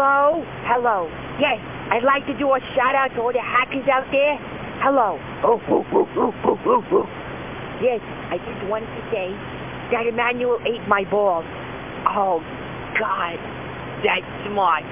Hello? Hello. Yes, I'd like to do a shout out to all the hackers out there. Hello. Oh, oh, oh. Yes, I just wanted to say that Emmanuel ate my balls. Oh, God, that's smart.